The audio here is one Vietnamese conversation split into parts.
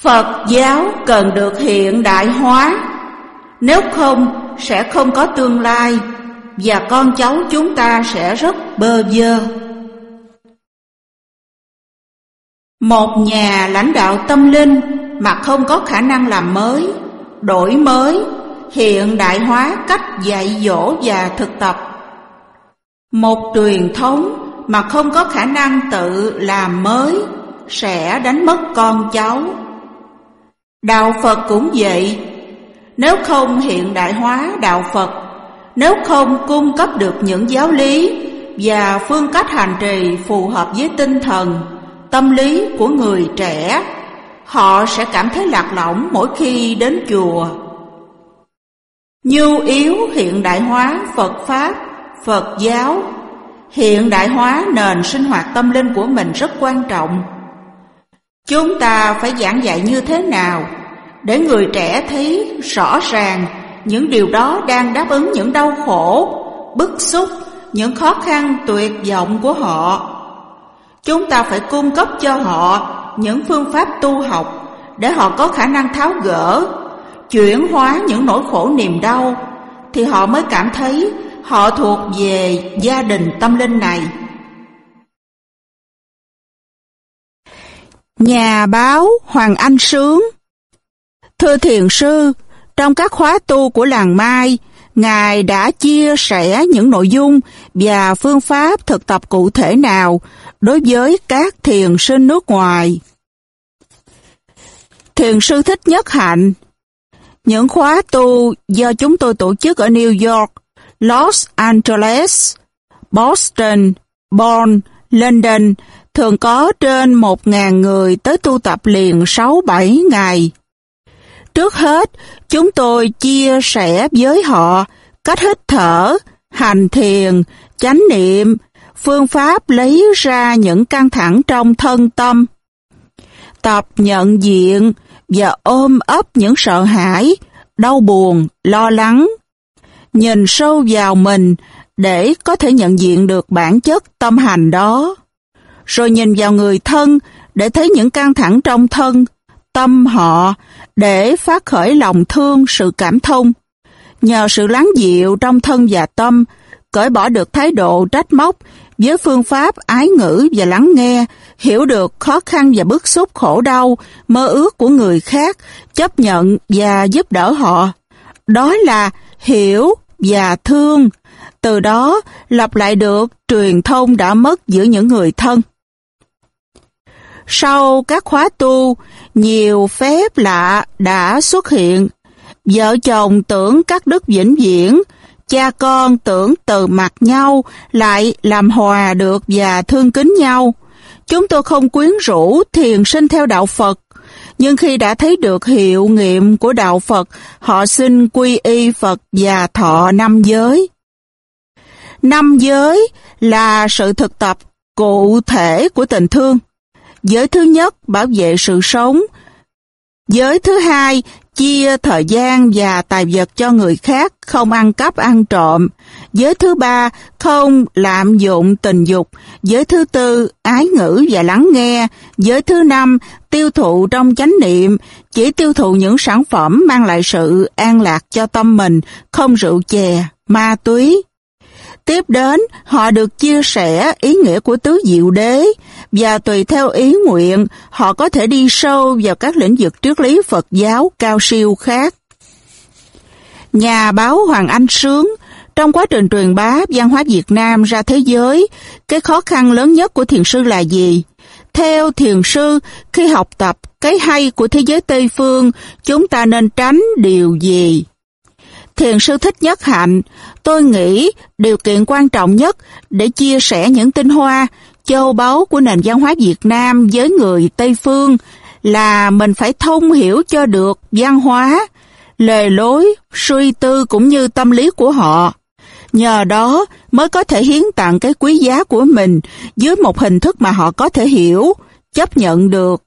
Phật giáo cần được hiện đại hóa, nếu không sẽ không có tương lai và con cháu chúng ta sẽ rất bơ vơ. Một nhà lãnh đạo tâm linh mà không có khả năng làm mới, đổi mới, hiện đại hóa cách dạy dỗ và thực tập. Một truyền thống mà không có khả năng tự làm mới sẽ đánh mất con cháu. Đạo Phật cũng vậy, nếu không hiện đại hóa đạo Phật, nếu không cung cấp được những giáo lý và phương cách hành trì phù hợp với tinh thần, tâm lý của người trẻ, họ sẽ cảm thấy lạc lõng mỗi khi đến chùa. Nhu yếu hiện đại hóa Phật Pháp, Phật giáo, hiện đại hóa nền sinh hoạt tâm linh của mình rất quan trọng. Chúng ta phải giảng dạy như thế nào để người trẻ thấy rõ ràng những điều đó đang đáp ứng những đau khổ, bức xúc, những khó khăn tuyệt vọng của họ. Chúng ta phải cung cấp cho họ những phương pháp tu học để họ có khả năng tháo gỡ, chuyển hóa những nỗi khổ niềm đau, thì họ mới cảm thấy họ thuộc về gia đình tâm linh này. Nhà báo Hoàng Anh Sướng Thưa Thiền Sư, trong các khóa tu của làng Mai, Ngài đã chia sẻ những nội dung và phương pháp thực tập cụ thể nào đối với các thiền sinh nước ngoài. Thiền sư thích nhất hạnh Những khóa tu do chúng tôi tổ chức ở New York, Los Angeles, Boston, Bonn, London thường có trên 1.000 người tới tu tập liền 6-7 ngày. Trước hết, chúng tôi chia sẻ với họ cách hít thở, hành thiền, chánh niệm, phương pháp lấy ra những căng thẳng trong thân tâm. Tập nhận diện và ôm ấp những sợ hãi, đau buồn, lo lắng. Nhìn sâu vào mình để có thể nhận diện được bản chất tâm hành đó. Rồi nhìn vào người thân để thấy những căng thẳng trong thân, tâm họ để phát khởi lòng thương sự cảm thông. Nhờ sự lắng dịu trong thân và tâm, cởi bỏ được thái độ trách móc với phương pháp ái ngữ và lắng nghe, hiểu được khó khăn và bức xúc khổ đau, mơ ước của người khác, chấp nhận và giúp đỡ họ. Đó là hiểu và thương. Từ đó lập lại được truyền thông đã mất giữa những người thân. Sau các khóa tu, nhiều phép lạ đã xuất hiện. Vợ chồng tưởng các đức vĩnh viễn, cha con tưởng từ mặt nhau lại làm hòa được và thương kính nhau. Chúng tôi không quyến rũ thiền sinh theo đạo Phật, nhưng khi đã thấy được hiệu nghiệm của đạo Phật, họ xin quy y Phật và thọ năm giới. Năm giới là sự thực tập cụ thể của tình thương. Giới thứ nhất bảo vệ sự sống. Giới thứ hai chia thời gian và tài vật cho người khác, không ăn cắp ăn trộm. Giới thứ ba không lạm dụng tình dục. Giới thứ tư ái ngữ và lắng nghe. Giới thứ năm tiêu thụ trong chánh niệm, chỉ tiêu thụ những sản phẩm mang lại sự an lạc cho tâm mình, không rượu chè, ma túy. Tiếp đến, họ được chia sẻ ý nghĩa của tứ diệu đế và tùy theo ý nguyện, họ có thể đi sâu vào các lĩnh vực triết lý Phật giáo cao siêu khác. Nhà báo Hoàng Anh Sướng trong quá trình truyền bá văn hóa Việt Nam ra thế giới, cái khó khăn lớn nhất của thiền sư là gì? Theo thiền sư, khi học tập cái hay của thế giới Tây Phương, chúng ta nên tránh điều gì? Thiền sư thích nhất hạnh, tôi nghĩ điều kiện quan trọng nhất để chia sẻ những tinh hoa, châu báu của nền văn hóa Việt Nam với người Tây Phương là mình phải thông hiểu cho được văn hóa, lề lối, suy tư cũng như tâm lý của họ. Nhờ đó mới có thể hiến tặng cái quý giá của mình dưới một hình thức mà họ có thể hiểu, chấp nhận được.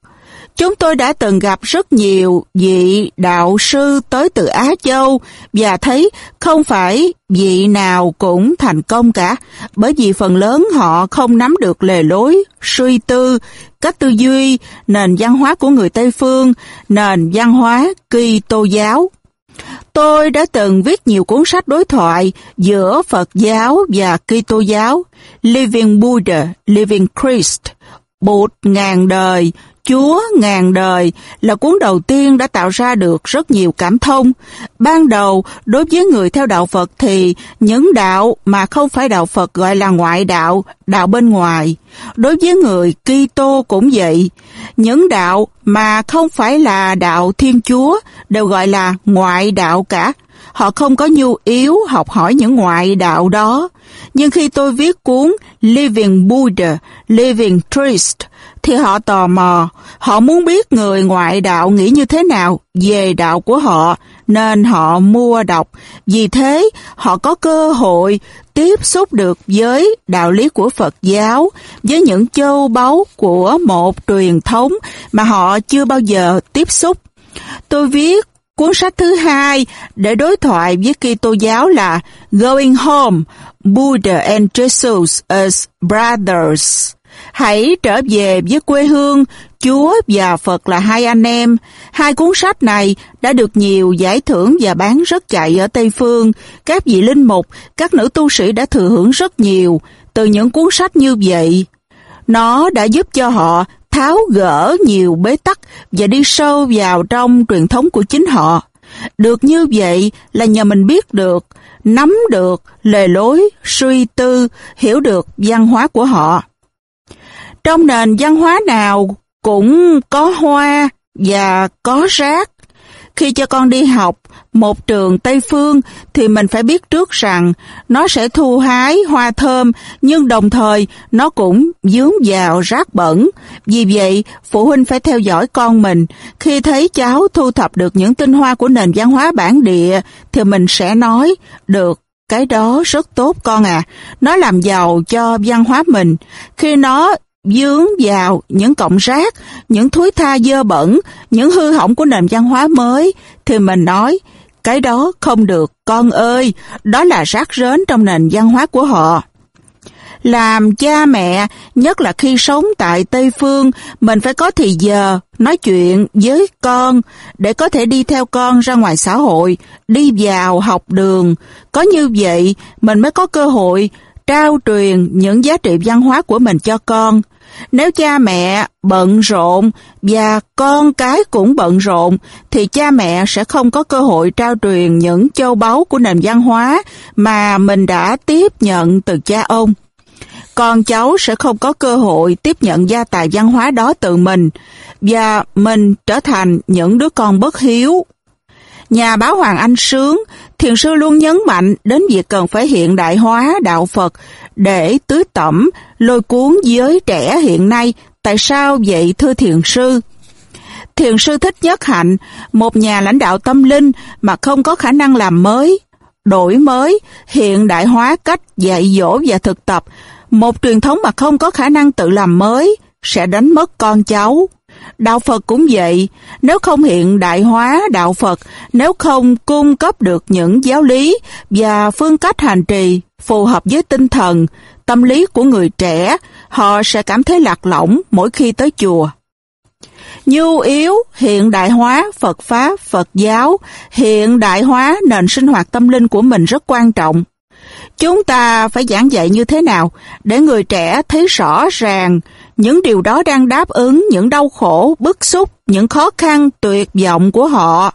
Chúng tôi đã từng gặp rất nhiều vị đạo sư tới từ Á Châu và thấy không phải vị nào cũng thành công cả, bởi vì phần lớn họ không nắm được lề lối, suy tư, cách tư duy, nền văn hóa của người Tây Phương, nền văn hóa Kitô giáo. Tôi đã từng viết nhiều cuốn sách đối thoại giữa Phật giáo và Kitô giáo, Living Buddha, Living Christ, Bụt ngàn đời, Chúa ngàn đời là cuốn đầu tiên đã tạo ra được rất nhiều cảm thông. Ban đầu, đối với người theo đạo Phật thì những đạo mà không phải đạo Phật gọi là ngoại đạo, đạo bên ngoài. Đối với người Kitô cũng vậy. Những đạo mà không phải là đạo Thiên Chúa đều gọi là ngoại đạo cả. Họ không có nhu yếu học hỏi những ngoại đạo đó. Nhưng khi tôi viết cuốn Living Buddha, Living Christ, thì họ tò mò, họ muốn biết người ngoại đạo nghĩ như thế nào về đạo của họ, nên họ mua đọc. Vì thế, họ có cơ hội tiếp xúc được với đạo lý của Phật giáo, với những châu báu của một truyền thống mà họ chưa bao giờ tiếp xúc. Tôi viết cuốn sách thứ hai để đối thoại với Kitô giáo là Going Home, Buddha and Jesus as Brothers. Hãy trở về với quê hương, Chúa và Phật là hai anh em. Hai cuốn sách này đã được nhiều giải thưởng và bán rất chạy ở Tây Phương. Các vị linh mục, các nữ tu sĩ đã thừa hưởng rất nhiều từ những cuốn sách như vậy. Nó đã giúp cho họ tháo gỡ nhiều bế tắc và đi sâu vào trong truyền thống của chính họ. Được như vậy là nhờ mình biết được, nắm được lề lối, suy tư, hiểu được văn hóa của họ. Trong nền văn hóa nào cũng có hoa và có rác. Khi cho con đi học một trường Tây Phương thì mình phải biết trước rằng nó sẽ thu hái hoa thơm nhưng đồng thời nó cũng dướng vào rác bẩn. Vì vậy, phụ huynh phải theo dõi con mình. Khi thấy cháu thu thập được những tinh hoa của nền văn hóa bản địa thì mình sẽ nói được cái đó rất tốt con à. Nó làm giàu cho văn hóa mình. Khi nó dướng vào những cọng rác, những thối tha dơ bẩn, những hư hỏng của nền văn hóa mới, thì mình nói, cái đó không được, con ơi, đó là rác rến trong nền văn hóa của họ. Làm cha mẹ, nhất là khi sống tại Tây Phương, mình phải có thì giờ nói chuyện với con để có thể đi theo con ra ngoài xã hội, đi vào học đường. Có như vậy, mình mới có cơ hội trao truyền những giá trị văn hóa của mình cho con. Nếu cha mẹ bận rộn và con cái cũng bận rộn, thì cha mẹ sẽ không có cơ hội trao truyền những châu báu của nền văn hóa mà mình đã tiếp nhận từ cha ông. Con cháu sẽ không có cơ hội tiếp nhận gia tài văn hóa đó từ mình, và mình trở thành những đứa con bất hiếu. Nhà báo Hoàng Anh Sướng, thiền sư luôn nhấn mạnh đến việc cần phải hiện đại hóa đạo Phật để tưới tẩm, lôi cuốn giới trẻ hiện nay. Tại sao vậy thưa thiền sư? Thiền sư thích nhất hạnh, một nhà lãnh đạo tâm linh mà không có khả năng làm mới, đổi mới, hiện đại hóa cách dạy dỗ và thực tập. Một truyền thống mà không có khả năng tự làm mới sẽ đánh mất con cháu. Đạo Phật cũng vậy, nếu không hiện đại hóa đạo Phật, nếu không cung cấp được những giáo lý và phương cách hành trì phù hợp với tinh thần, tâm lý của người trẻ, họ sẽ cảm thấy lạc lõng mỗi khi tới chùa. Nhu yếu hiện đại hóa Phật Pháp, Phật giáo, hiện đại hóa nền sinh hoạt tâm linh của mình rất quan trọng. Chúng ta phải giảng dạy như thế nào để người trẻ thấy rõ ràng những điều đó đang đáp ứng những đau khổ, bức xúc, những khó khăn, tuyệt vọng của họ.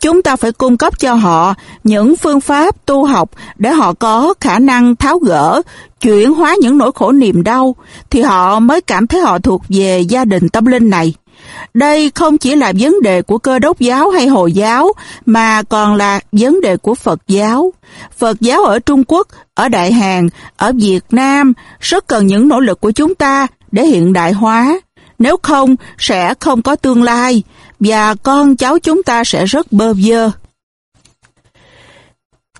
Chúng ta phải cung cấp cho họ những phương pháp tu học để họ có khả năng tháo gỡ, chuyển hóa những nỗi khổ niềm đau, thì họ mới cảm thấy họ thuộc về gia đình tâm linh này. Đây không chỉ là vấn đề của cơ đốc giáo hay Hồi giáo, mà còn là vấn đề của Phật giáo. Phật giáo ở Trung Quốc, ở Đại Hàn, ở Việt Nam rất cần những nỗ lực của chúng ta để hiện đại hóa. Nếu không, sẽ không có tương lai, và con cháu chúng ta sẽ rất bơ vơ.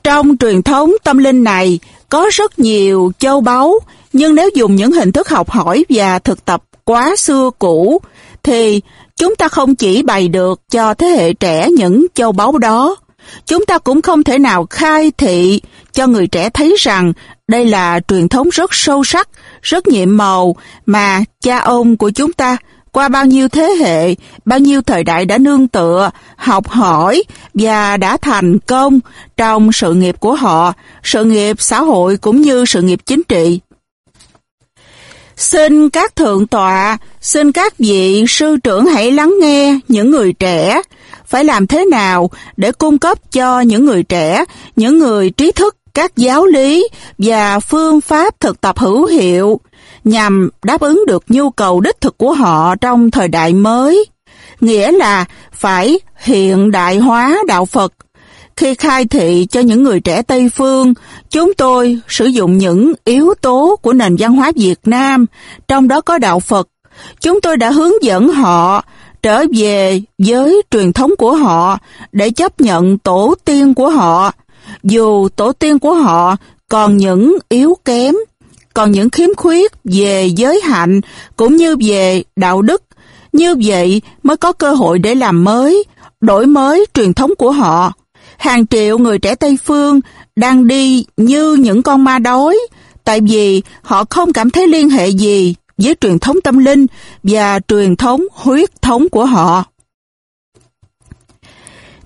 Trong truyền thống tâm linh này, có rất nhiều châu báu, nhưng nếu dùng những hình thức học hỏi và thực tập quá xưa cũ, thì chúng ta không chỉ bày được cho thế hệ trẻ những châu báu đó, chúng ta cũng không thể nào khai thị cho người trẻ thấy rằng đây là truyền thống rất sâu sắc, rất nhiệm màu mà cha ông của chúng ta qua bao nhiêu thế hệ, bao nhiêu thời đại đã nương tựa, học hỏi và đã thành công trong sự nghiệp của họ, sự nghiệp xã hội cũng như sự nghiệp chính trị. Xin các thượng tọa, xin các vị sư trưởng hãy lắng nghe những người trẻ, phải làm thế nào để cung cấp cho những người trẻ, những người trí thức các giáo lý và phương pháp thực tập hữu hiệu nhằm đáp ứng được nhu cầu đích thực của họ trong thời đại mới, nghĩa là phải hiện đại hóa đạo Phật. Khi khai thị cho những người trẻ Tây Phương, chúng tôi sử dụng những yếu tố của nền văn hóa Việt Nam, trong đó có đạo Phật. Chúng tôi đã hướng dẫn họ trở về với truyền thống của họ để chấp nhận tổ tiên của họ, dù tổ tiên của họ còn những yếu kém còn những khiếm khuyết về giới hạnh cũng như về đạo đức. Như vậy mới có cơ hội để làm mới, đổi mới truyền thống của họ. Hàng triệu người trẻ Tây Phương đang đi như những con ma đói, tại vì họ không cảm thấy liên hệ gì với truyền thống tâm linh và truyền thống huyết thống của họ.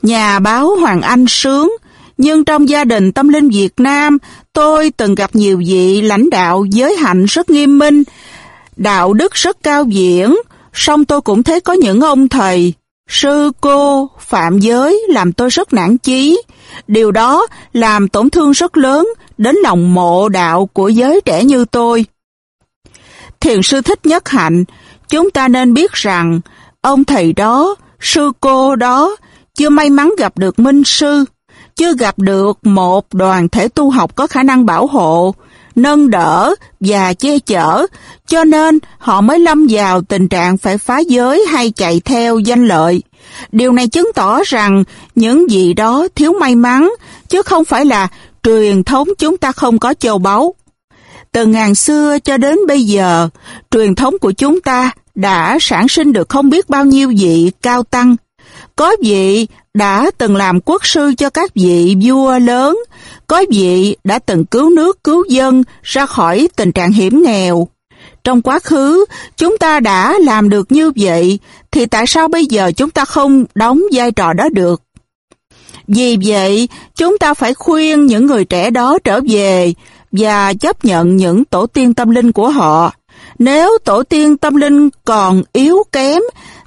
Nhà báo Hoàng Anh Sướng nhưng trong gia đình tâm linh Việt Nam, tôi từng gặp nhiều vị lãnh đạo giới hạnh rất nghiêm minh, đạo đức rất cao viễn, song tôi cũng thấy có những ông thầy, sư cô, phạm giới làm tôi rất nản chí. Điều đó làm tổn thương rất lớn đến lòng mộ đạo của giới trẻ như tôi. Thiền sư Thích Nhất Hạnh, chúng ta nên biết rằng ông thầy đó, sư cô đó chưa may mắn gặp được minh sư, chưa gặp được một đoàn thể tu học có khả năng bảo hộ, nâng đỡ và che chở, cho nên họ mới lâm vào tình trạng phải phá giới hay chạy theo danh lợi. Điều này chứng tỏ rằng những gì đó thiếu may mắn, chứ không phải là truyền thống chúng ta không có châu báu. Từ ngàn xưa cho đến bây giờ, truyền thống của chúng ta đã sản sinh được không biết bao nhiêu vị cao tăng. Có vị đã từng làm quốc sư cho các vị vua lớn, có vị đã từng cứu nước cứu dân ra khỏi tình trạng hiểm nghèo. Trong quá khứ, chúng ta đã làm được như vậy, thì tại sao bây giờ chúng ta không đóng vai trò đó được? Vì vậy, chúng ta phải khuyên những người trẻ đó trở về và chấp nhận những tổ tiên tâm linh của họ. Nếu tổ tiên tâm linh còn yếu kém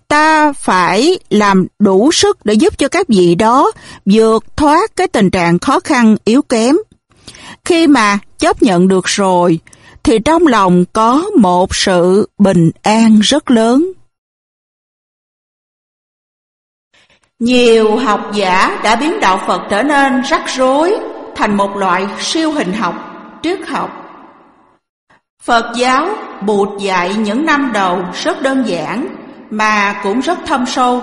ta phải làm đủ sức để giúp cho các vị đó vượt thoát cái tình trạng khó khăn yếu kém. Khi mà chấp nhận được rồi, thì trong lòng có một sự bình an rất lớn. Nhiều học giả đã biến đạo Phật trở nên rắc rối thành một loại siêu hình học, triết học. Phật giáo bụt dạy những năm đầu rất đơn giản, mà cũng rất thâm sâu.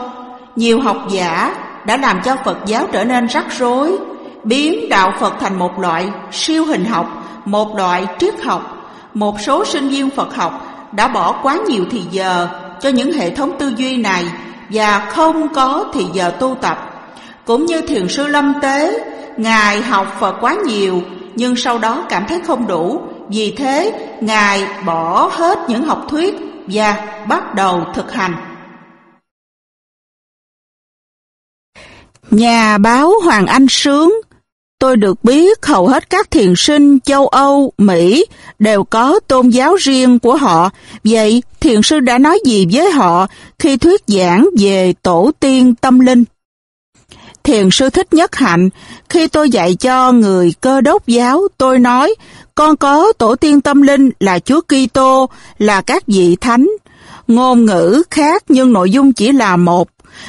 Nhiều học giả đã làm cho Phật giáo trở nên rắc rối, biến đạo Phật thành một loại siêu hình học, một loại triết học. Một số sinh viên Phật học đã bỏ quá nhiều thì giờ cho những hệ thống tư duy này và không có thì giờ tu tập. Cũng như thiền sư Lâm Tế, Ngài học Phật quá nhiều nhưng sau đó cảm thấy không đủ, vì thế Ngài bỏ hết những học thuyết và bắt đầu thực hành. Nhà báo Hoàng Anh Sướng Tôi được biết hầu hết các thiền sinh châu Âu, Mỹ đều có tôn giáo riêng của họ. Vậy thiền sư đã nói gì với họ khi thuyết giảng về tổ tiên tâm linh? Thiền sư thích nhất hạnh, khi tôi dạy cho người cơ đốc giáo, tôi nói, con có tổ tiên tâm linh là Chúa Kitô, là các vị thánh. Ngôn ngữ khác nhưng nội dung chỉ là một.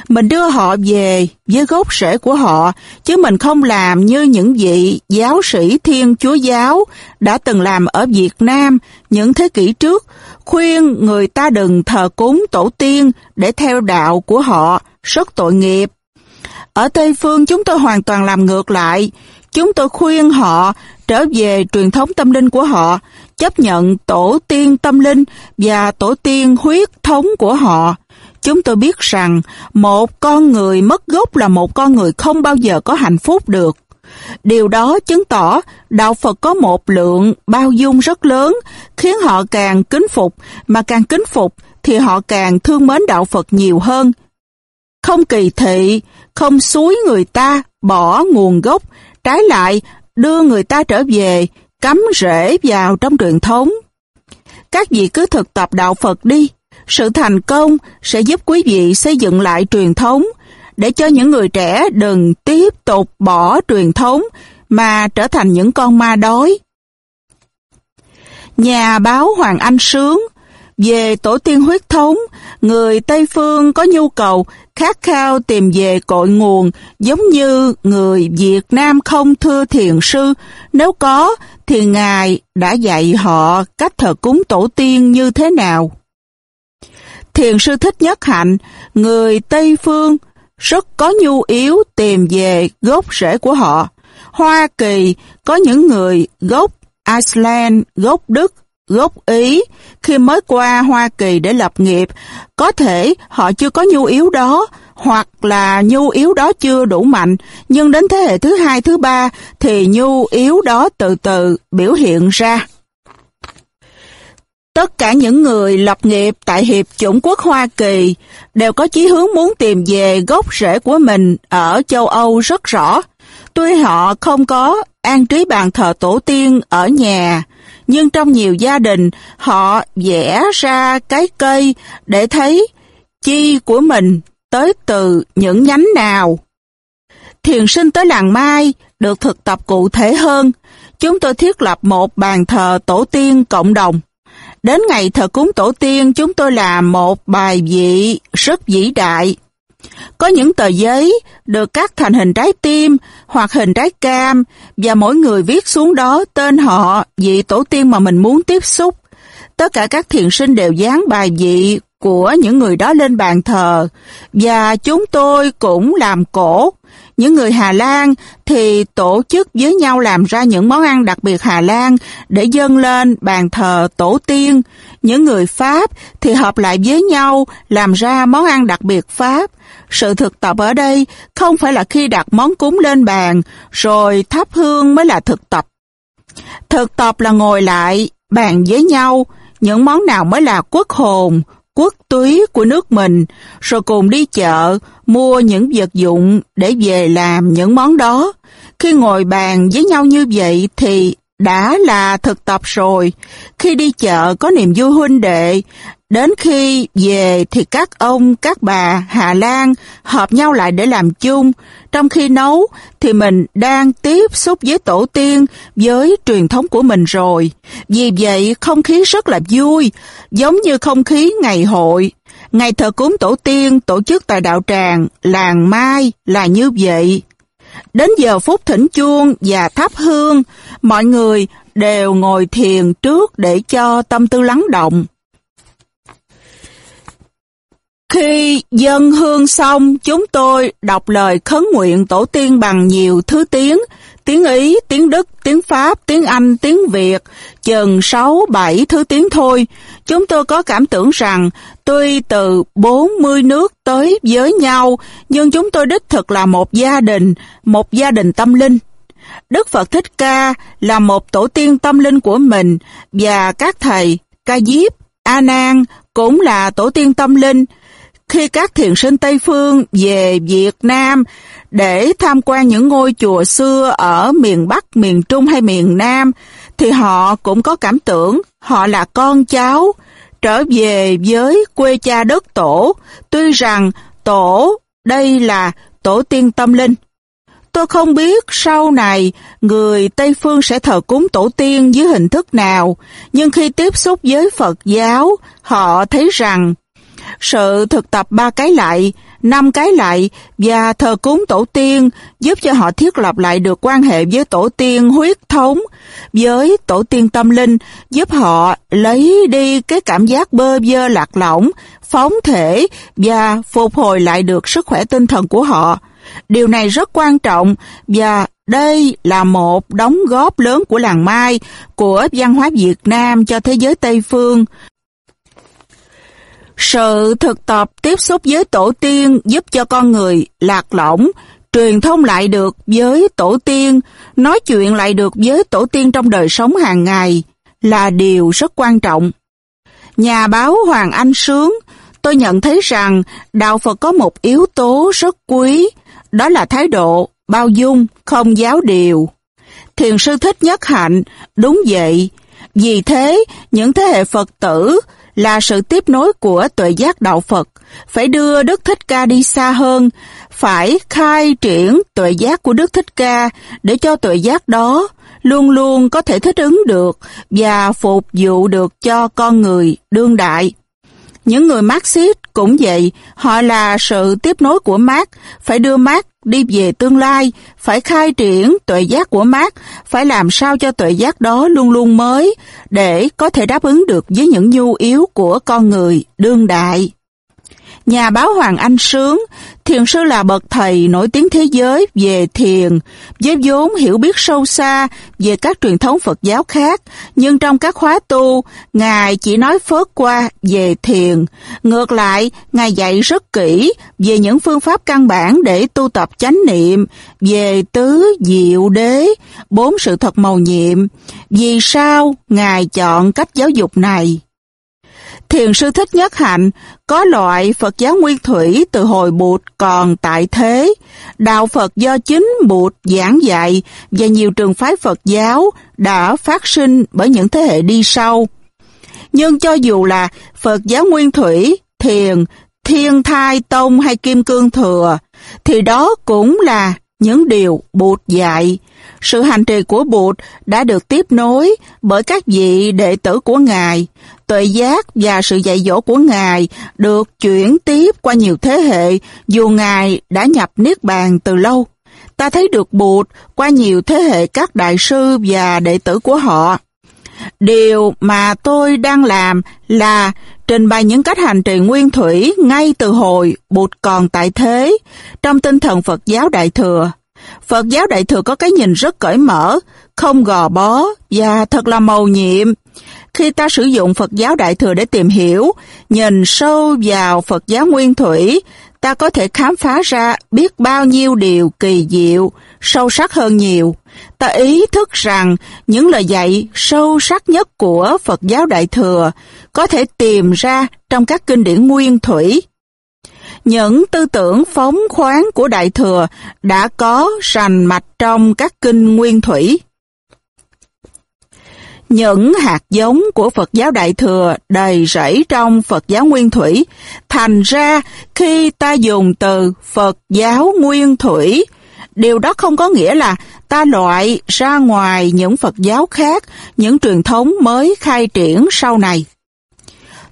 Mình đưa họ về với gốc rễ của họ, chứ mình không làm như những vị giáo sĩ thiên chúa giáo đã từng làm ở Việt Nam những thế kỷ trước, khuyên người ta đừng thờ cúng tổ tiên để theo đạo của họ, rất tội nghiệp. Ở Tây Phương chúng tôi hoàn toàn làm ngược lại, chúng tôi khuyên họ trở về truyền thống tâm linh của họ, chấp nhận tổ tiên tâm linh và tổ tiên huyết thống của họ. chúng tôi biết rằng một con người mất gốc là một con người không bao giờ có hạnh phúc được. Điều đó chứng tỏ Đạo Phật có một lượng bao dung rất lớn, khiến họ càng kính phục, mà càng kính phục thì họ càng thương mến Đạo Phật nhiều hơn. Không kỳ thị, không suối người ta, bỏ nguồn gốc, trái lại đưa người ta trở về, cắm rễ vào trong truyền thống. Các vị cứ thực tập Đạo Phật đi, sự thành công sẽ giúp quý vị xây dựng lại truyền thống, để cho những người trẻ đừng tiếp tục bỏ truyền thống mà trở thành những con ma đói. Nhà báo Hoàng Anh Sướng về tổ tiên huyết thống, người Tây Phương có nhu cầu khát khao tìm về cội nguồn giống như người Việt Nam không thưa thiền sư. Nếu có, thì Ngài đã dạy họ cách thờ cúng tổ tiên như thế nào. Thiền sư Thích Nhất Hạnh, người Tây Phương, rất có nhu yếu tìm về gốc rễ của họ. Hoa Kỳ có những người gốc Iceland, gốc Đức, gốc Ý khi mới qua Hoa Kỳ để lập nghiệp, có thể họ chưa có nhu yếu đó, hoặc là nhu yếu đó chưa đủ mạnh, nhưng đến thế hệ thứ hai, thứ ba thì nhu yếu đó từ từ biểu hiện ra. Tất cả những người lập nghiệp tại Hiệp chủng quốc Hoa Kỳ đều có chí hướng muốn tìm về gốc rễ của mình ở châu Âu rất rõ. Tuy họ không có an trí bàn thờ tổ tiên ở nhà, nhưng trong nhiều gia đình, họ vẽ ra cái cây để thấy chi của mình tới từ những nhánh nào. Thiền sinh tới làng Mai được thực tập cụ thể hơn. Chúng tôi thiết lập một bàn thờ tổ tiên cộng đồng. Đến ngày thờ cúng tổ tiên, chúng tôi làm một bài vị rất vĩ đại. Có những tờ giấy được cắt thành hình trái tim hoặc hình trái cam và mỗi người viết xuống đó tên họ, vị tổ tiên mà mình muốn tiếp xúc. Tất cả các thiền sinh đều dán bài vị của những người đó lên bàn thờ và chúng tôi cũng làm cổ. Những người Hà Lan thì tổ chức với nhau làm ra những món ăn đặc biệt Hà Lan để dâng lên bàn thờ tổ tiên. Những người Pháp thì hợp lại với nhau làm ra món ăn đặc biệt Pháp. Sự thực tập ở đây không phải là khi đặt món cúng lên bàn rồi thắp hương mới là thực tập. Thực tập là ngồi lại bàn với nhau những món nào mới là quốc hồn, quốc túy của nước mình, rồi cùng đi chợ, mua những vật dụng để về làm những món đó. Khi ngồi bàn với nhau như vậy thì đã là thực tập rồi. Khi đi chợ có niềm vui huynh đệ, đến khi về thì các ông, các bà Hà Lan hợp nhau lại để làm chung. Trong khi nấu thì mình đang tiếp xúc với tổ tiên, với truyền thống của mình rồi. Vì vậy không khí rất là vui, giống như không khí ngày hội. Ngày thờ cúng tổ tiên tổ chức tại đạo tràng, làng Mai là như vậy. Đến giờ phút thỉnh chuông và thắp hương, mọi người đều ngồi thiền trước để cho tâm tư lắng động. Khi dân hương xong, chúng tôi đọc lời khấn nguyện tổ tiên bằng nhiều thứ tiếng, tiếng Ý, tiếng Đức, tiếng Pháp, tiếng Anh, tiếng Việt, chừng 6, 7 thứ tiếng thôi. Chúng tôi có cảm tưởng rằng tuy từ 40 nước tới với nhau, nhưng chúng tôi đích thực là một gia đình, một gia đình tâm linh. Đức Phật Thích Ca là một tổ tiên tâm linh của mình và các thầy Ca Diếp, A Nan cũng là tổ tiên tâm linh. Khi các thiền sinh Tây Phương về Việt Nam để tham quan những ngôi chùa xưa ở miền Bắc, miền Trung hay miền Nam, thì họ cũng có cảm tưởng họ là con cháu trở về với quê cha đất tổ, tuy rằng tổ đây là tổ tiên tâm linh. Tôi không biết sau này người Tây Phương sẽ thờ cúng tổ tiên dưới hình thức nào, nhưng khi tiếp xúc với Phật giáo, họ thấy rằng sự thực tập ba cái lại, năm cái lại và thờ cúng tổ tiên giúp cho họ thiết lập lại được quan hệ với tổ tiên huyết thống, với tổ tiên tâm linh, giúp họ lấy đi cái cảm giác bơ vơ lạc lõng, phóng thể và phục hồi lại được sức khỏe tinh thần của họ. Điều này rất quan trọng và đây là một đóng góp lớn của làng Mai, của văn hóa Việt Nam cho thế giới Tây Phương. Sự thực tập tiếp xúc với tổ tiên giúp cho con người lạc lõng, truyền thông lại được với tổ tiên, nói chuyện lại được với tổ tiên trong đời sống hàng ngày là điều rất quan trọng. Nhà báo Hoàng Anh Sướng, tôi nhận thấy rằng Đạo Phật có một yếu tố rất quý, đó là thái độ, bao dung, không giáo điều. Thiền sư Thích Nhất Hạnh, đúng vậy. Vì thế, những thế hệ Phật tử là sự tiếp nối của tuệ giác đạo Phật, phải đưa Đức Thích Ca đi xa hơn, phải khai triển tuệ giác của Đức Thích Ca để cho tuệ giác đó luôn luôn có thể thích ứng được và phục vụ được cho con người đương đại. Những người Marxist cũng vậy, họ là sự tiếp nối của Marx, phải đưa Marx đi về tương lai, phải khai triển tuệ giác của Mark, phải làm sao cho tuệ giác đó luôn luôn mới, để có thể đáp ứng được với những nhu yếu của con người đương đại. Nhà báo Hoàng Anh Sướng, thiền sư là bậc thầy nổi tiếng thế giới về thiền, với vốn hiểu biết sâu xa về các truyền thống Phật giáo khác, nhưng trong các khóa tu, Ngài chỉ nói phớt qua về thiền. Ngược lại, Ngài dạy rất kỹ về những phương pháp căn bản để tu tập chánh niệm, về tứ diệu đế, bốn sự thật màu nhiệm. Vì sao Ngài chọn cách giáo dục này? Thiền sư Thích Nhất Hạnh có loại Phật giáo nguyên thủy từ hồi Bụt còn tại thế, đạo Phật do chính Bụt giảng dạy và nhiều trường phái Phật giáo đã phát sinh bởi những thế hệ đi sau. Nhưng cho dù là Phật giáo nguyên thủy, thiền, thiên thai tông hay kim cương thừa, thì đó cũng là những điều Bụt dạy. Sự hành trì của Bụt đã được tiếp nối bởi các vị đệ tử của Ngài. Tuệ giác và sự dạy dỗ của Ngài được chuyển tiếp qua nhiều thế hệ dù Ngài đã nhập Niết Bàn từ lâu. Ta thấy được Bụt qua nhiều thế hệ các đại sư và đệ tử của họ. Điều mà tôi đang làm là trình bày những cách hành trì nguyên thủy ngay từ hồi Bụt còn tại thế, trong tinh thần Phật giáo Đại Thừa. Phật giáo Đại Thừa có cái nhìn rất cởi mở, không gò bó và thật là màu nhiệm. Khi ta sử dụng Phật giáo Đại Thừa để tìm hiểu, nhìn sâu vào Phật giáo Nguyên Thủy, ta có thể khám phá ra biết bao nhiêu điều kỳ diệu, sâu sắc hơn nhiều. Ta ý thức rằng những lời dạy sâu sắc nhất của Phật giáo Đại Thừa có thể tìm ra trong các kinh điển Nguyên Thủy. Những tư tưởng phóng khoáng của Đại Thừa đã có rành mạch trong các kinh Nguyên Thủy. Những hạt giống của Phật giáo Đại Thừa đầy rẫy trong Phật giáo Nguyên Thủy. Thành ra, khi ta dùng từ Phật giáo Nguyên Thủy, điều đó không có nghĩa là ta loại ra ngoài những Phật giáo khác, những truyền thống mới khai triển sau này.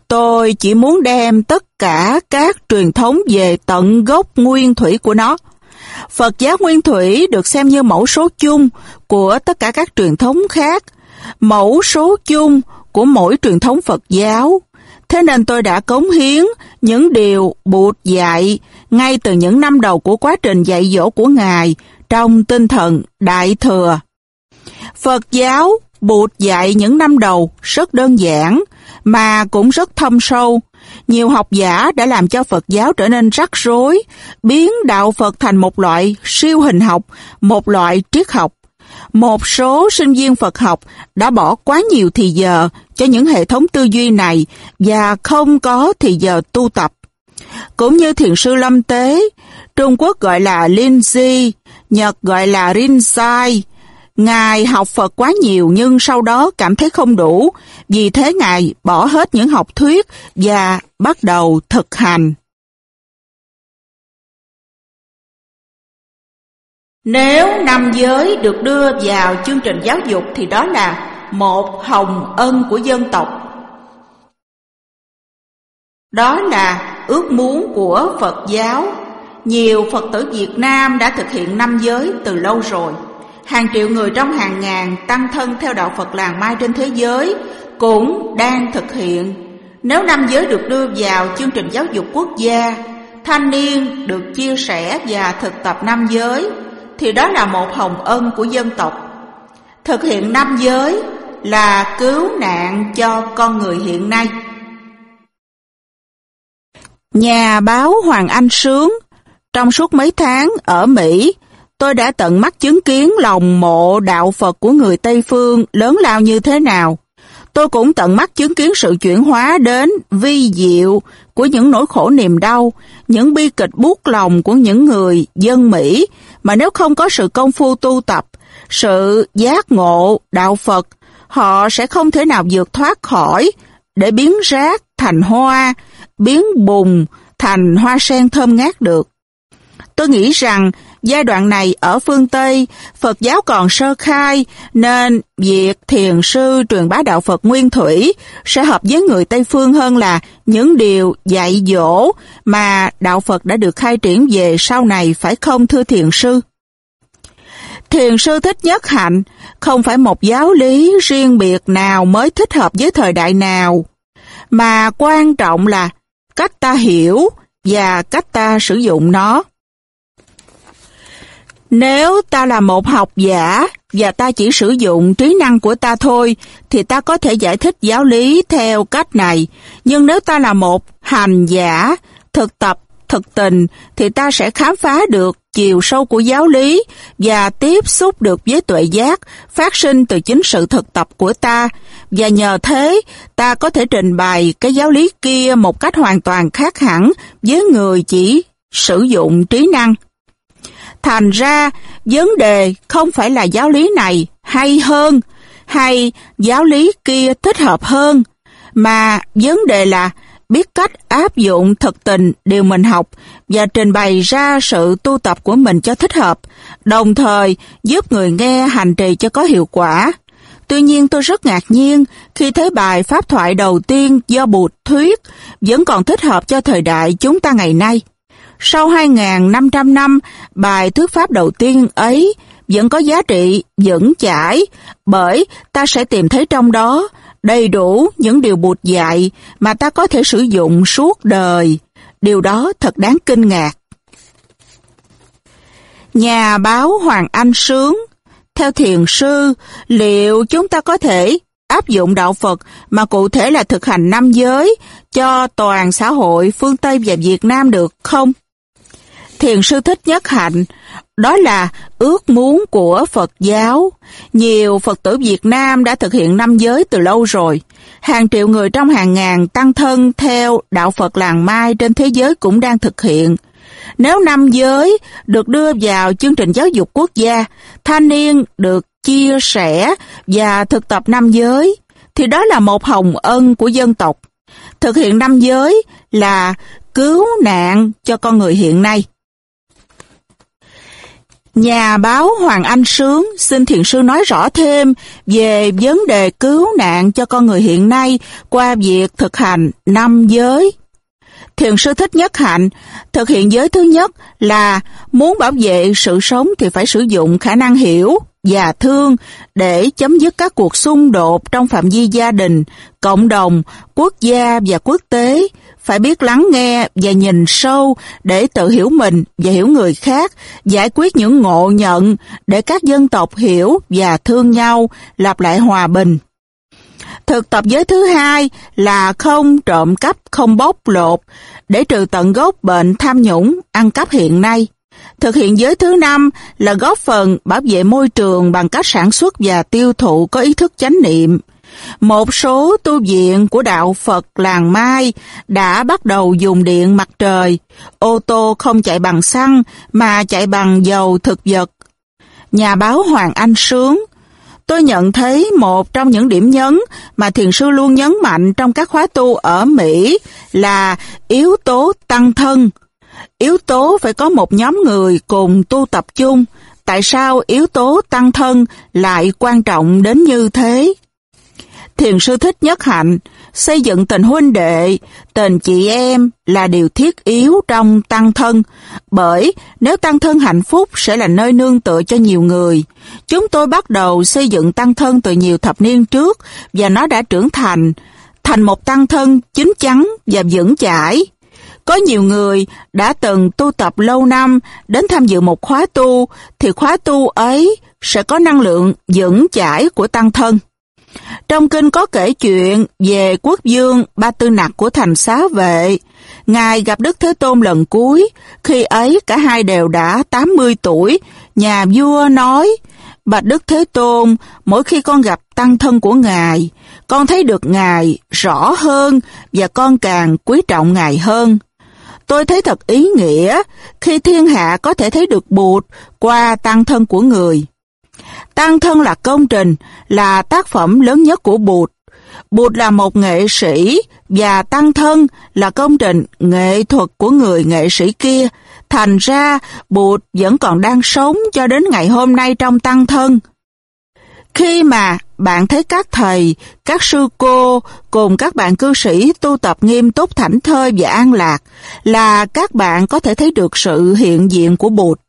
Tôi chỉ muốn đem tất cả các truyền thống về tận gốc nguyên thủy của nó. Phật giáo nguyên thủy được xem như mẫu số chung của tất cả các truyền thống khác, mẫu số chung của mỗi truyền thống Phật giáo. Thế nên tôi đã cống hiến những điều Bụt dạy ngay từ những năm đầu của quá trình dạy dỗ của Ngài trong tinh thần Đại Thừa. Phật giáo Bụt dạy những năm đầu rất đơn giản mà cũng rất thâm sâu. Nhiều học giả đã làm cho Phật giáo trở nên rắc rối, biến đạo Phật thành một loại siêu hình học, một loại triết học. Một số sinh viên Phật học đã bỏ quá nhiều thì giờ cho những hệ thống tư duy này và không có thì giờ tu tập. Cũng như thiền sư Lâm Tế, Trung Quốc gọi là Linji, Nhật gọi là Rinzai. Ngài học Phật quá nhiều nhưng sau đó cảm thấy không đủ, vì thế Ngài bỏ hết những học thuyết và bắt đầu thực hành. Nếu năm giới được đưa vào chương trình giáo dục thì đó là một hồng ân của dân tộc. Đó là ước muốn của Phật giáo. Nhiều Phật tử Việt Nam đã thực hiện năm giới từ lâu rồi. Hàng triệu người trong hàng ngàn tăng thân theo đạo Phật làng Mai trên thế giới cũng đang thực hiện. Nếu năm giới được đưa vào chương trình giáo dục quốc gia, thanh niên được chia sẻ và thực tập năm giới, thì đó là một hồng ân của dân tộc. Thực hiện năm giới là cứu nạn cho con người hiện nay. Nhà báo Hoàng Anh Sướng Trong suốt mấy tháng ở Mỹ, tôi đã tận mắt chứng kiến lòng mộ đạo Phật của người Tây Phương lớn lao như thế nào. Tôi cũng tận mắt chứng kiến sự chuyển hóa đến vi diệu của những nỗi khổ niềm đau, những bi kịch buốt lòng của những người dân Mỹ mà nếu không có sự công phu tu tập, sự giác ngộ đạo Phật, họ sẽ không thể nào vượt thoát khỏi để biến rác thành hoa, biến bùn thành hoa sen thơm ngát được. Tôi nghĩ rằng giai đoạn này ở phương Tây, Phật giáo còn sơ khai, nên việc thiền sư truyền bá đạo Phật nguyên thủy sẽ hợp với người Tây phương hơn là những điều dạy dỗ mà đạo Phật đã được khai triển về sau này phải không thưa thiền sư? Thiền sư thích nhất hạnh không phải một giáo lý riêng biệt nào mới thích hợp với thời đại nào, mà quan trọng là cách ta hiểu và cách ta sử dụng nó. Nếu ta là một học giả và ta chỉ sử dụng trí năng của ta thôi, thì ta có thể giải thích giáo lý theo cách này. Nhưng nếu ta là một hành giả, thực tập, thực tình, thì ta sẽ khám phá được chiều sâu của giáo lý và tiếp xúc được với tuệ giác phát sinh từ chính sự thực tập của ta. Và nhờ thế, ta có thể trình bày cái giáo lý kia một cách hoàn toàn khác hẳn với người chỉ sử dụng trí năng. Thành ra, vấn đề không phải là giáo lý này hay hơn, hay giáo lý kia thích hợp hơn, mà vấn đề là biết cách áp dụng thực tình điều mình học và trình bày ra sự tu tập của mình cho thích hợp, đồng thời giúp người nghe hành trì cho có hiệu quả. Tuy nhiên tôi rất ngạc nhiên khi thấy bài pháp thoại đầu tiên do Bụt thuyết vẫn còn thích hợp cho thời đại chúng ta ngày nay. Sau 2.500 năm, bài thuyết pháp đầu tiên ấy vẫn có giá trị vững chãi bởi ta sẽ tìm thấy trong đó đầy đủ những điều bụt dạy mà ta có thể sử dụng suốt đời. Điều đó thật đáng kinh ngạc. Nhà báo Hoàng Anh Sướng Theo thiền sư, liệu chúng ta có thể áp dụng đạo Phật mà cụ thể là thực hành năm giới cho toàn xã hội phương Tây và Việt Nam được không? Thiền sư thích nhất hạnh, đó là ước muốn của Phật giáo. Nhiều Phật tử Việt Nam đã thực hiện năm giới từ lâu rồi. Hàng triệu người trong hàng ngàn tăng thân theo đạo Phật làng Mai trên thế giới cũng đang thực hiện. Nếu năm giới được đưa vào chương trình giáo dục quốc gia, thanh niên được chia sẻ và thực tập năm giới, thì đó là một hồng ân của dân tộc. Thực hiện năm giới là cứu nạn cho con người hiện nay. Nhà báo Hoàng Anh Sướng xin thiền sư nói rõ thêm về vấn đề cứu nạn cho con người hiện nay qua việc thực hành năm giới. Thiền sư thích nhất hạnh, thực hiện giới thứ nhất là muốn bảo vệ sự sống thì phải sử dụng khả năng hiểu và thương để chấm dứt các cuộc xung đột trong phạm vi gia đình, cộng đồng, quốc gia và quốc tế, phải biết lắng nghe và nhìn sâu để tự hiểu mình và hiểu người khác, giải quyết những ngộ nhận để các dân tộc hiểu và thương nhau, lập lại hòa bình. Thực tập giới thứ hai là không trộm cắp, không bóc lột, để trừ tận gốc bệnh tham nhũng, ăn cắp hiện nay. Thực hiện giới thứ năm là góp phần bảo vệ môi trường bằng cách sản xuất và tiêu thụ có ý thức chánh niệm. Một số tu viện của đạo Phật làng Mai đã bắt đầu dùng điện mặt trời, ô tô không chạy bằng xăng mà chạy bằng dầu thực vật. Nhà báo Hoàng Anh Sướng Tôi nhận thấy một trong những điểm nhấn mà thiền sư luôn nhấn mạnh trong các khóa tu ở Mỹ là yếu tố tăng thân. Yếu tố phải có một nhóm người cùng tu tập chung. Tại sao yếu tố tăng thân lại quan trọng đến như thế? Thiền sư thích nhất hạnh, xây dựng tình huynh đệ, tình chị em là điều thiết yếu trong tăng thân, bởi nếu tăng thân hạnh phúc sẽ là nơi nương tựa cho nhiều người. Chúng tôi bắt đầu xây dựng tăng thân từ nhiều thập niên trước và nó đã trưởng thành, thành một tăng thân chính chắn và vững chãi. Có nhiều người đã từng tu tập lâu năm đến tham dự một khóa tu, thì khóa tu ấy sẽ có năng lượng vững chãi của tăng thân. Trong kinh có kể chuyện về quốc dương Ba Tư Nặc của thành xá vệ. Ngài gặp Đức Thế Tôn lần cuối, khi ấy cả hai đều đã 80 tuổi, nhà vua nói, Bạch Đức Thế Tôn, mỗi khi con gặp tăng thân của Ngài, con thấy được Ngài rõ hơn và con càng quý trọng Ngài hơn. Tôi thấy thật ý nghĩa khi thiên hạ có thể thấy được Bụt qua tăng thân của người. Tăng thân là công trình, là tác phẩm lớn nhất của Bụt. Bụt là một nghệ sĩ và tăng thân là công trình nghệ thuật của người nghệ sĩ kia. Thành ra, Bụt vẫn còn đang sống cho đến ngày hôm nay trong tăng thân. Khi mà bạn thấy các thầy, các sư cô cùng các bạn cư sĩ tu tập nghiêm túc thảnh thơi và an lạc là các bạn có thể thấy được sự hiện diện của Bụt.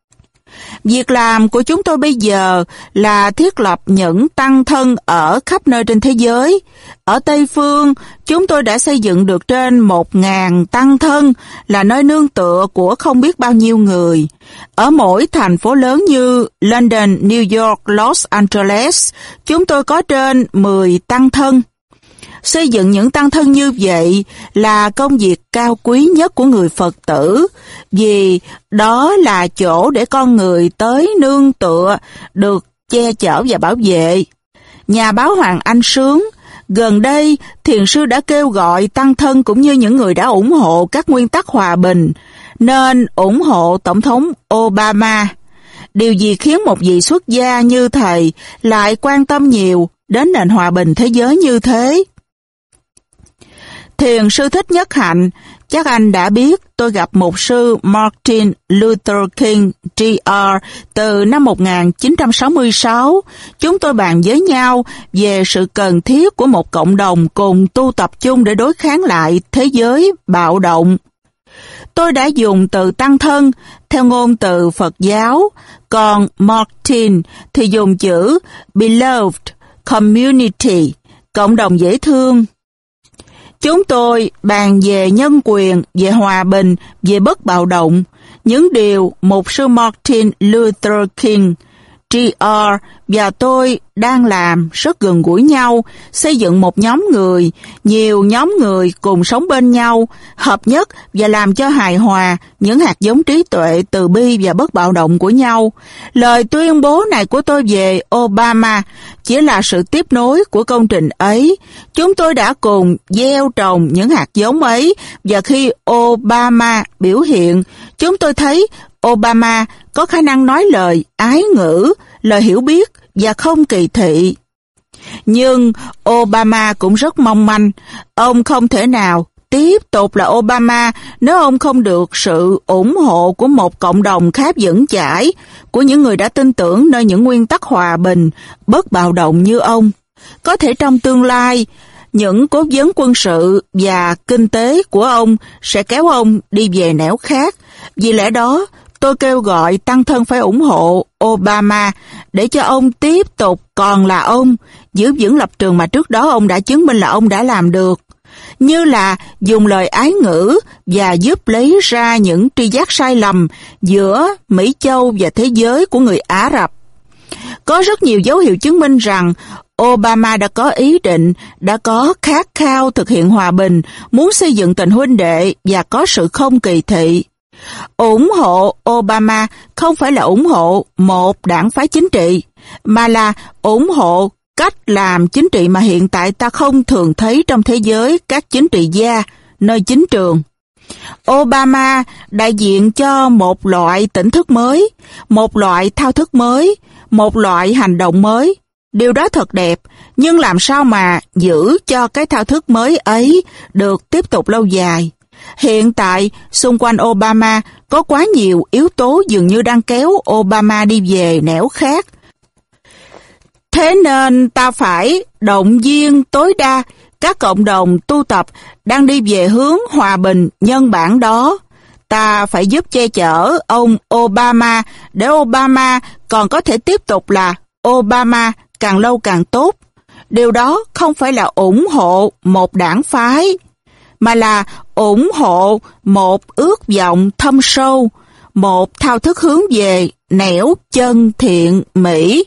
Việc làm của chúng tôi bây giờ là thiết lập những tăng thân ở khắp nơi trên thế giới. Ở Tây Phương, chúng tôi đã xây dựng được trên một ngàn tăng thân là nơi nương tựa của không biết bao nhiêu người. Ở mỗi thành phố lớn như London, New York, Los Angeles, chúng tôi có trên 10 tăng thân. Xây dựng những tăng thân như vậy là công việc cao quý nhất của người Phật tử, vì đó là chỗ để con người tới nương tựa, được che chở và bảo vệ. Nhà báo Hoàng Anh Sướng, gần đây thiền sư đã kêu gọi tăng thân cũng như những người đã ủng hộ các nguyên tắc hòa bình, nên ủng hộ Tổng thống Obama. Điều gì khiến một vị xuất gia như thầy lại quan tâm nhiều đến nền hòa bình thế giới như thế? Thiền sư Thích Nhất Hạnh, chắc anh đã biết tôi gặp một sư Martin Luther King Jr. từ năm 1966. Chúng tôi bàn với nhau về sự cần thiết của một cộng đồng cùng tu tập chung để đối kháng lại thế giới bạo động. Tôi đã dùng từ tăng thân theo ngôn từ Phật giáo, còn Martin thì dùng chữ beloved community, cộng đồng dễ thương. Chúng tôi bàn về nhân quyền, về hòa bình, về bất bạo động, những điều một sư Martin Luther King Jr. và tôi đang làm rất gần gũi nhau, xây dựng một nhóm người, nhiều nhóm người cùng sống bên nhau, hợp nhất và làm cho hài hòa những hạt giống trí tuệ từ bi và bất bạo động của nhau. Lời tuyên bố này của tôi về Obama chỉ là sự tiếp nối của công trình ấy. Chúng tôi đã cùng gieo trồng những hạt giống ấy và khi Obama biểu hiện, chúng tôi thấy Obama có khả năng nói lời ái ngữ, lời hiểu biết và không kỳ thị. Nhưng Obama cũng rất mong manh, ông không thể nào tiếp tục là Obama nếu ông không được sự ủng hộ của một cộng đồng khác vững chãi, của những người đã tin tưởng nơi những nguyên tắc hòa bình, bất bạo động như ông. Có thể trong tương lai, những cố vấn quân sự và kinh tế của ông sẽ kéo ông đi về nẻo khác. Vì lẽ đó, Tôi kêu gọi tăng thân phải ủng hộ Obama để cho ông tiếp tục còn là ông, giữ vững lập trường mà trước đó ông đã chứng minh là ông đã làm được. Như là dùng lời ái ngữ và giúp lấy ra những tri giác sai lầm giữa Mỹ Châu và thế giới của người Ả Rập. Có rất nhiều dấu hiệu chứng minh rằng Obama đã có ý định, đã có khát khao thực hiện hòa bình, muốn xây dựng tình huynh đệ và có sự không kỳ thị ủng hộ Obama không phải là ủng hộ một đảng phái chính trị, mà là ủng hộ cách làm chính trị mà hiện tại ta không thường thấy trong thế giới các chính trị gia nơi chính trường. Obama đại diện cho một loại tỉnh thức mới, một loại thao thức mới, một loại hành động mới. Điều đó thật đẹp, nhưng làm sao mà giữ cho cái thao thức mới ấy được tiếp tục lâu dài? Hiện tại, xung quanh Obama có quá nhiều yếu tố dường như đang kéo Obama đi về nẻo khác. Thế nên ta phải động viên tối đa các cộng đồng tu tập đang đi về hướng hòa bình nhân bản đó. Ta phải giúp che chở ông Obama để Obama còn có thể tiếp tục là Obama càng lâu càng tốt. Điều đó không phải là ủng hộ một đảng phái mà là ủng hộ một ước vọng thâm sâu, một thao thức hướng về nẻo chân thiện mỹ.